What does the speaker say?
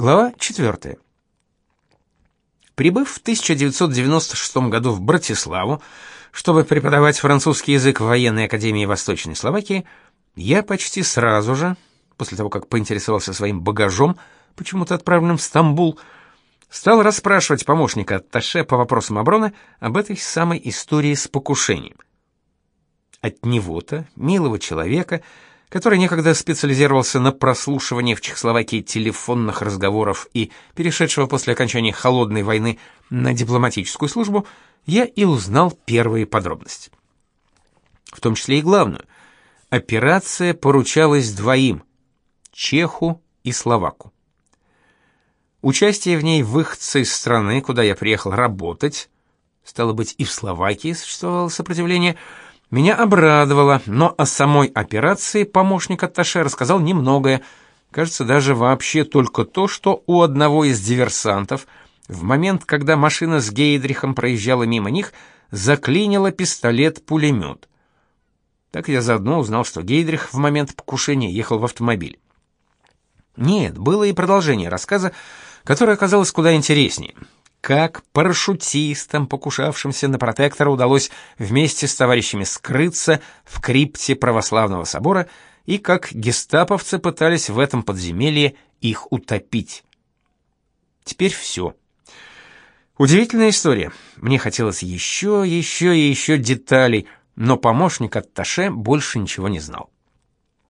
Глава 4. Прибыв в 1996 году в Братиславу, чтобы преподавать французский язык в военной академии Восточной Словакии, я почти сразу же, после того как поинтересовался своим багажом, почему-то отправленным в Стамбул, стал расспрашивать помощника атташе по вопросам обороны об этой самой истории с покушением. От него-то, милого человека, который некогда специализировался на прослушивании в Чехословакии телефонных разговоров и перешедшего после окончания холодной войны на дипломатическую службу, я и узнал первые подробности. В том числе и главную. Операция поручалась двоим – чеху и словаку. Участие в ней выходца из страны, куда я приехал работать, стало быть, и в Словакии существовало сопротивление – меня обрадовало, но о самой операции помощник атташе рассказал немногое, кажется, даже вообще только то, что у одного из диверсантов в момент, когда машина с Гейдрихом проезжала мимо них, заклинило пистолет-пулемет. Так я заодно узнал, что Гейдрих в момент покушения ехал в автомобиле. Нет, было и продолжение рассказа, которое оказалось куда интереснее как парашютистам, покушавшимся на протектора, удалось вместе с товарищами скрыться в крипте православного собора и как гестаповцы пытались в этом подземелье их утопить. Теперь все. Удивительная история. Мне хотелось еще, еще и еще деталей, но помощник Атташе больше ничего не знал.